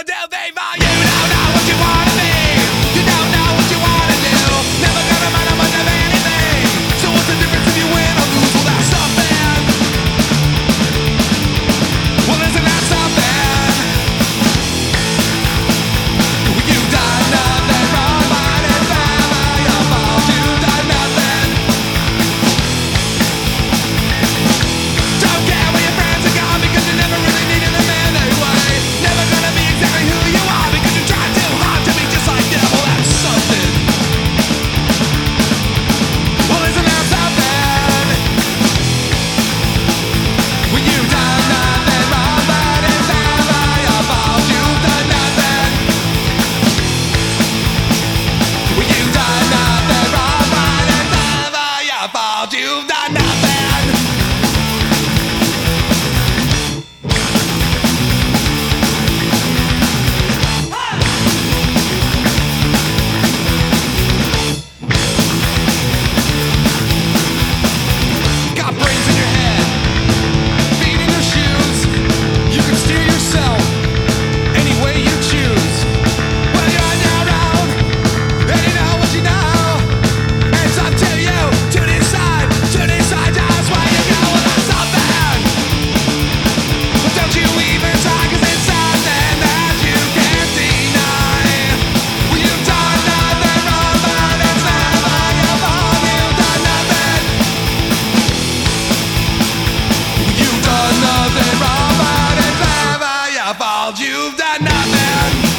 until they fault. You've You've done nothing.